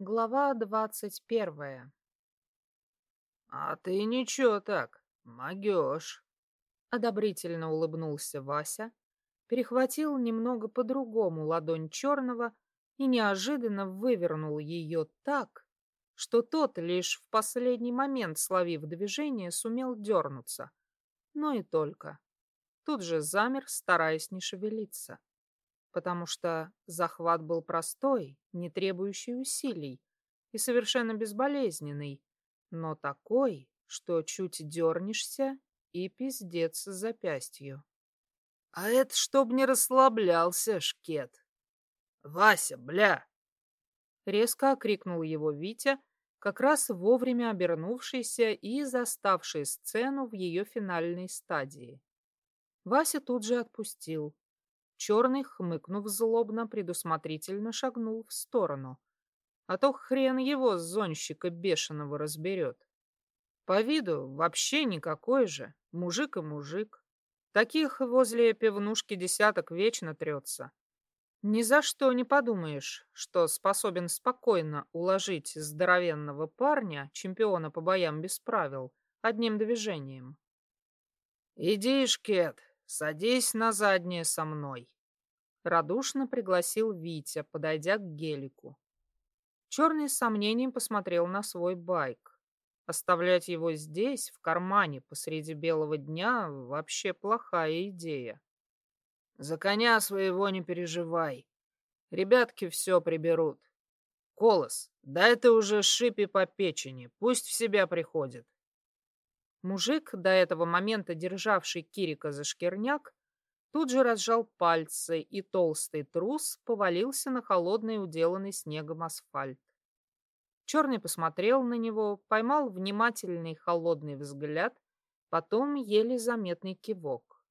Глава двадцать первая. «А ты ничего так, могешь!» Одобрительно улыбнулся Вася, перехватил немного по-другому ладонь черного и неожиданно вывернул ее так, что тот лишь в последний момент, словив движение, сумел дернуться. Но и только. Тут же замер, стараясь не шевелиться потому что захват был простой, не требующий усилий и совершенно безболезненный, но такой, что чуть дернешься и пиздец запястью. — А это чтоб не расслаблялся, шкет. — Вася, бля! Резко окрикнул его Витя, как раз вовремя обернувшийся и заставший сцену в ее финальной стадии. Вася тут же отпустил, Черный, хмыкнув злобно, предусмотрительно шагнул в сторону. А то хрен его зонщика бешеного разберет. По виду вообще никакой же, мужик и мужик. Таких возле пивнушки десяток вечно трется. Ни за что не подумаешь, что способен спокойно уложить здоровенного парня, чемпиона по боям без правил, одним движением. «Иди, Шкет, садись на заднее со мной», Радушно пригласил Витя, подойдя к гелику. Черный с сомнением посмотрел на свой байк. Оставлять его здесь, в кармане, посреди белого дня, вообще плохая идея. За коня своего не переживай. Ребятки все приберут. Колос, дай ты уже шипи по печени, пусть в себя приходит. Мужик, до этого момента державший Кирика за шкирняк, Тут же разжал пальцы, и толстый трус повалился на холодный уделанный снегом асфальт. Черный посмотрел на него, поймал внимательный холодный взгляд, потом еле заметный кивок.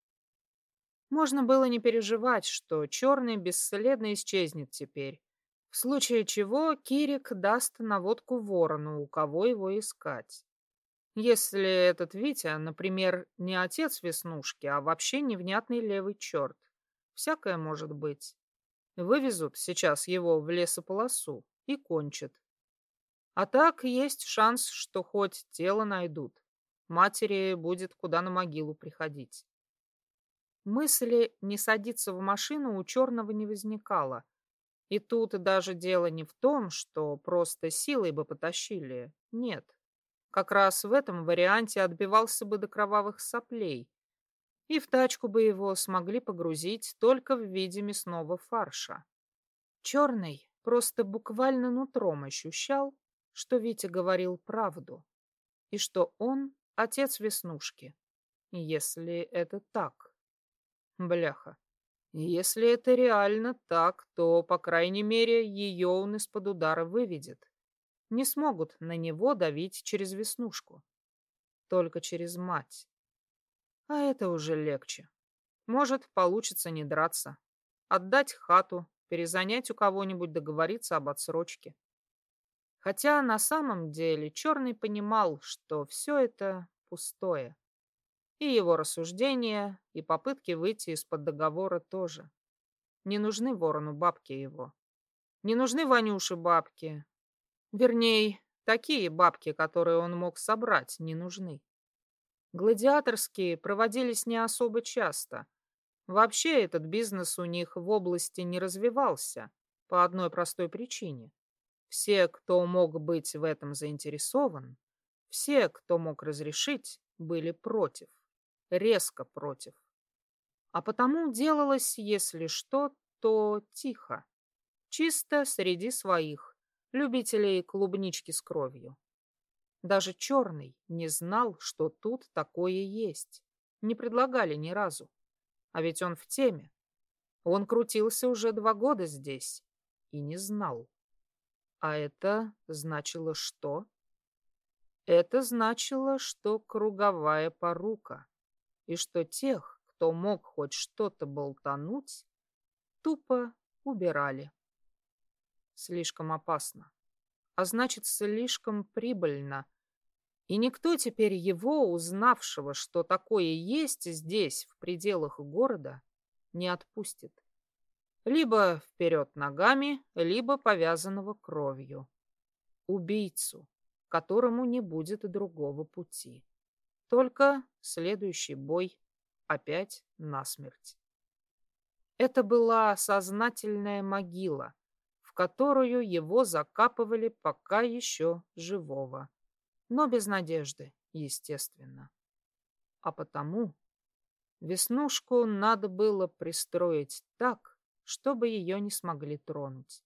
Можно было не переживать, что черный бесследно исчезнет теперь, в случае чего Кирик даст наводку ворону, у кого его искать. Если этот Витя, например, не отец Веснушки, а вообще невнятный левый черт. Всякое может быть. Вывезут сейчас его в лесополосу и кончат. А так есть шанс, что хоть тело найдут. Матери будет куда на могилу приходить. Мысли не садиться в машину у черного не возникало. И тут даже дело не в том, что просто силой бы потащили. Нет. Как раз в этом варианте отбивался бы до кровавых соплей, и в тачку бы его смогли погрузить только в виде мясного фарша. Черный просто буквально нутром ощущал, что Витя говорил правду, и что он отец Веснушки, если это так. Бляха. Если это реально так, то, по крайней мере, ее он из-под удара выведет не смогут на него давить через веснушку. Только через мать. А это уже легче. Может, получится не драться. Отдать хату, перезанять у кого-нибудь, договориться об отсрочке. Хотя на самом деле Черный понимал, что все это пустое. И его рассуждения, и попытки выйти из-под договора тоже. Не нужны ворону бабки его. Не нужны Ванюше бабки, Вернее, такие бабки, которые он мог собрать, не нужны. Гладиаторские проводились не особо часто. Вообще этот бизнес у них в области не развивался по одной простой причине. Все, кто мог быть в этом заинтересован, все, кто мог разрешить, были против, резко против. А потому делалось, если что, то тихо, чисто среди своих, любителей клубнички с кровью. Даже черный не знал, что тут такое есть. Не предлагали ни разу. А ведь он в теме. Он крутился уже два года здесь и не знал. А это значило что? Это значило, что круговая порука, и что тех, кто мог хоть что-то болтануть, тупо убирали. Слишком опасно. А значит, слишком прибыльно. И никто теперь его, узнавшего, что такое есть здесь, в пределах города, не отпустит. Либо вперед ногами, либо повязанного кровью. убийцу, которому не будет другого пути. Только следующий бой опять насмерть. Это была сознательная могила, которую его закапывали пока еще живого, но без надежды, естественно. А потому Веснушку надо было пристроить так, чтобы ее не смогли тронуть.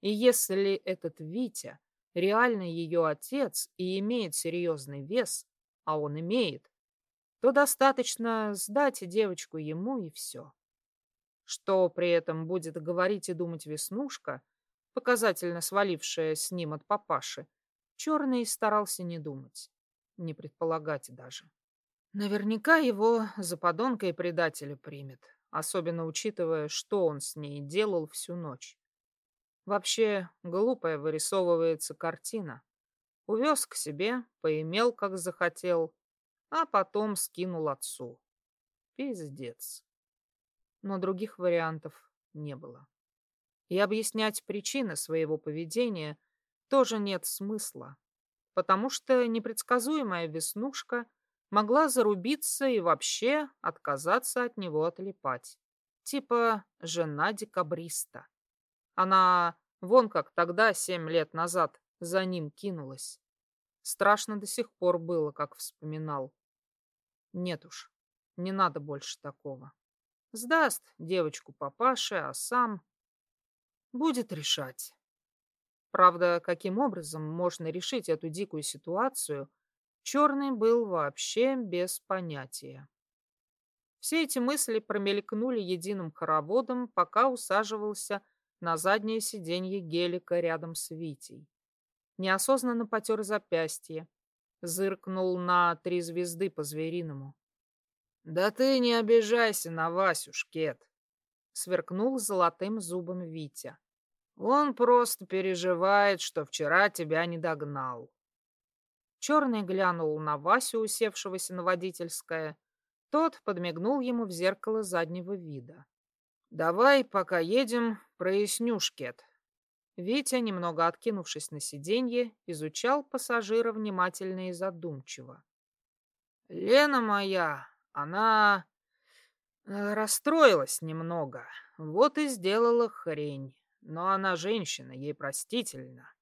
И если этот Витя реально ее отец и имеет серьезный вес, а он имеет, то достаточно сдать девочку ему и все. Что при этом будет говорить и думать Веснушка, показательно свалившая с ним от папаши, Черный старался не думать, не предполагать даже. Наверняка его за подонка и предателя примет, особенно учитывая, что он с ней делал всю ночь. Вообще, глупая вырисовывается картина. Увез к себе, поимел, как захотел, а потом скинул отцу. Пиздец. Но других вариантов не было. И объяснять причины своего поведения тоже нет смысла, потому что непредсказуемая веснушка могла зарубиться и вообще отказаться от него отлипать. Типа жена декабриста. Она вон как тогда, семь лет назад, за ним кинулась. Страшно до сих пор было, как вспоминал. Нет уж, не надо больше такого. Сдаст девочку папаше, а сам будет решать. Правда, каким образом можно решить эту дикую ситуацию, Черный был вообще без понятия. Все эти мысли промелькнули единым хороводом, пока усаживался на заднее сиденье гелика рядом с Витей. Неосознанно потер запястье, зыркнул на три звезды по-звериному. «Да ты не обижайся на Васю, Шкет!» — сверкнул золотым зубом Витя. «Он просто переживает, что вчера тебя не догнал». Черный глянул на Васю, усевшегося на водительское. Тот подмигнул ему в зеркало заднего вида. «Давай, пока едем, проясню, Шкет». Витя, немного откинувшись на сиденье, изучал пассажира внимательно и задумчиво. «Лена моя, она расстроилась немного, вот и сделала хрень. Но она женщина, ей простительно.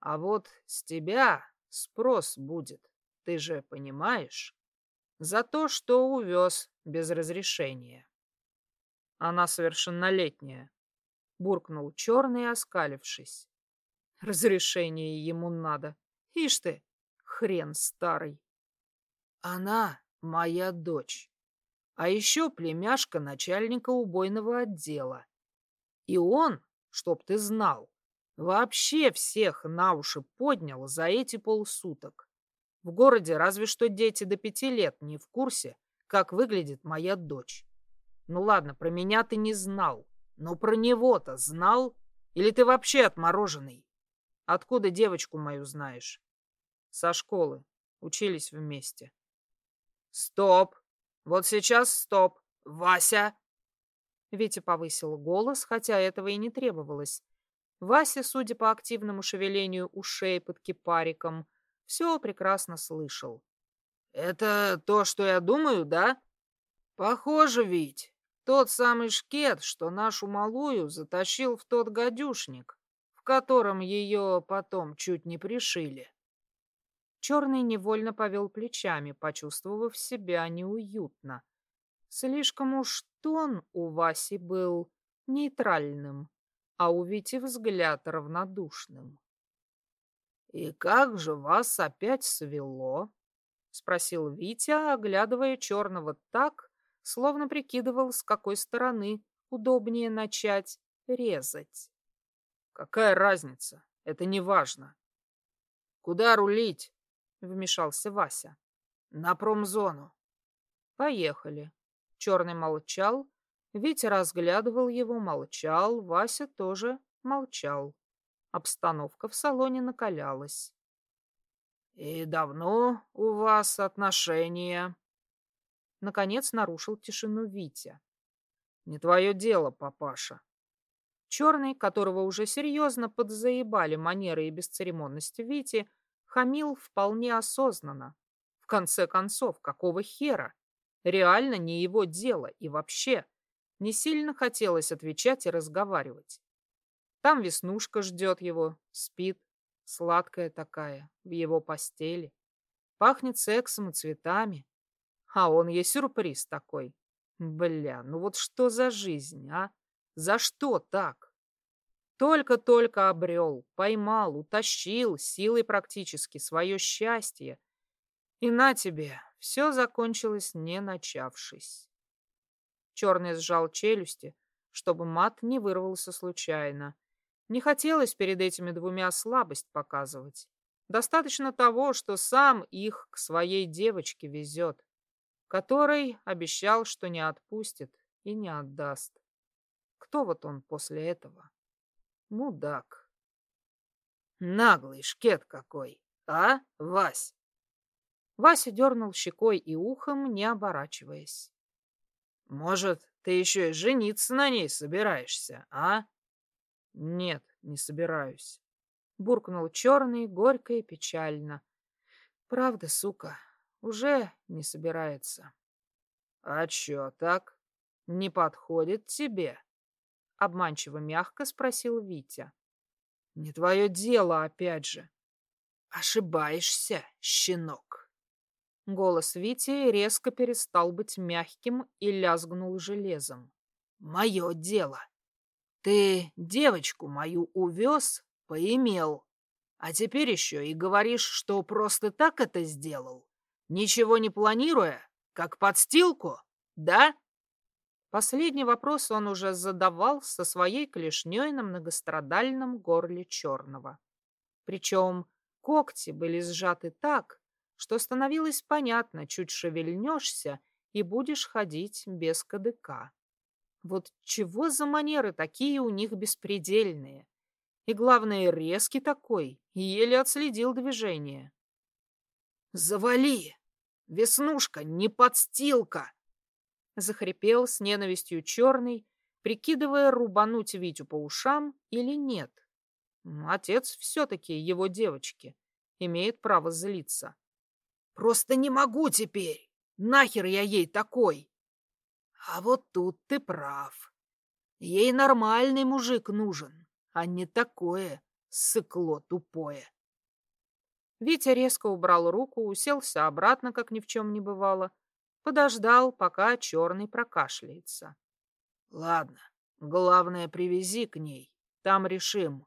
А вот с тебя спрос будет, ты же понимаешь? За то, что увез без разрешения. Она совершеннолетняя, буркнул черный, оскалившись. Разрешение ему надо. Ишь ты, хрен старый. Она моя дочь. А еще племяшка начальника убойного отдела. И он, чтоб ты знал, вообще всех на уши поднял за эти полсуток. В городе разве что дети до пяти лет не в курсе, как выглядит моя дочь. Ну ладно, про меня ты не знал, но про него-то знал? Или ты вообще отмороженный? Откуда девочку мою знаешь? Со школы. Учились вместе. «Стоп! Вот сейчас стоп! Вася!» Витя повысил голос, хотя этого и не требовалось. Вася, судя по активному шевелению ушей под кипариком, все прекрасно слышал. «Это то, что я думаю, да?» «Похоже, ведь. Тот самый шкет, что нашу малую затащил в тот гадюшник, в котором ее потом чуть не пришили». Черный невольно повел плечами, почувствовав себя неуютно. Слишком уж тон у Васи был нейтральным, а у Вити взгляд равнодушным. «И как же вас опять свело?» — спросил Витя, оглядывая черного так, словно прикидывал, с какой стороны удобнее начать резать. «Какая разница? Это не важно». «Куда рулить?» Вмешался Вася. На промзону. Поехали. Черный молчал, Витя разглядывал его, молчал, Вася тоже молчал. Обстановка в салоне накалялась. «И давно у вас отношения?» Наконец нарушил тишину Витя. «Не твое дело, папаша». Черный, которого уже серьезно подзаебали манеры и бесцеремонности Вити, хамил вполне осознанно. В конце концов, какого хера? Реально не его дело и вообще не сильно хотелось отвечать и разговаривать. Там Веснушка ждет его, спит, сладкая такая, в его постели. Пахнет сексом и цветами. А он ей сюрприз такой. Бля, ну вот что за жизнь, а? За что так? Только-только обрел, поймал, утащил силой практически свое счастье. И на тебе, все закончилось не начавшись. Черный сжал челюсти, чтобы мат не вырвался случайно. Не хотелось перед этими двумя слабость показывать. Достаточно того, что сам их к своей девочке везет, которой обещал, что не отпустит и не отдаст. Кто вот он после этого? Мудак. Наглый шкет какой, а, Вась? Вася дернул щекой и ухом, не оборачиваясь. Может, ты еще и жениться на ней собираешься, а? Нет, не собираюсь. Буркнул черный, горько и печально. Правда, сука, уже не собирается. А чё так? Не подходит тебе? Обманчиво мягко спросил Витя. Не твое дело, опять же. Ошибаешься, щенок. Голос Вити резко перестал быть мягким и лязгнул железом. Мое дело. Ты девочку мою увез, поимел, а теперь еще и говоришь, что просто так это сделал, ничего не планируя, как подстилку, да? Последний вопрос он уже задавал со своей клешней на многострадальном горле черного. Причем когти были сжаты так, что становилось понятно, чуть шевельнешься и будешь ходить без кадыка. Вот чего за манеры такие у них беспредельные? И главное, резкий такой, еле отследил движение. «Завали! Веснушка, не подстилка!» Захрипел с ненавистью черный, прикидывая, рубануть Витю по ушам или нет. Отец все-таки его девочки, имеет право злиться. «Просто не могу теперь! Нахер я ей такой!» «А вот тут ты прав. Ей нормальный мужик нужен, а не такое сыкло тупое». Витя резко убрал руку, уселся обратно, как ни в чем не бывало, Подождал, пока черный прокашляется. Ладно, главное, привези к ней. Там решим.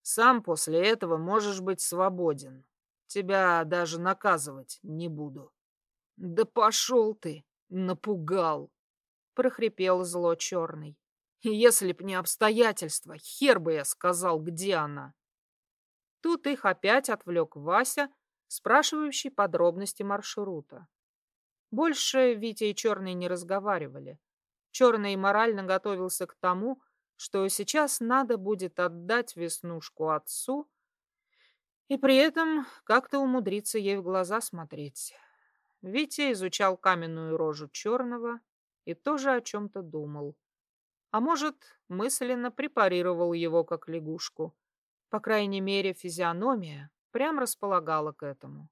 Сам после этого можешь быть свободен. Тебя даже наказывать не буду. Да пошел ты, напугал, прохрипел зло черный. Если б не обстоятельства, хер бы я сказал, где она. Тут их опять отвлек Вася, спрашивающий подробности маршрута. Больше Витя и Черный не разговаривали. Черный морально готовился к тому, что сейчас надо будет отдать Веснушку отцу и при этом как-то умудриться ей в глаза смотреть. Витя изучал каменную рожу Черного и тоже о чем-то думал. А может, мысленно препарировал его как лягушку. По крайней мере, физиономия прям располагала к этому.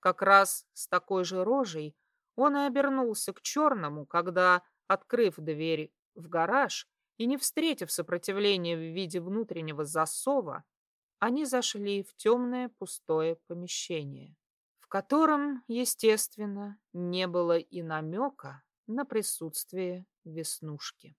Как раз с такой же рожей он и обернулся к черному, когда, открыв дверь в гараж и не встретив сопротивления в виде внутреннего засова, они зашли в темное пустое помещение, в котором, естественно, не было и намека на присутствие веснушки.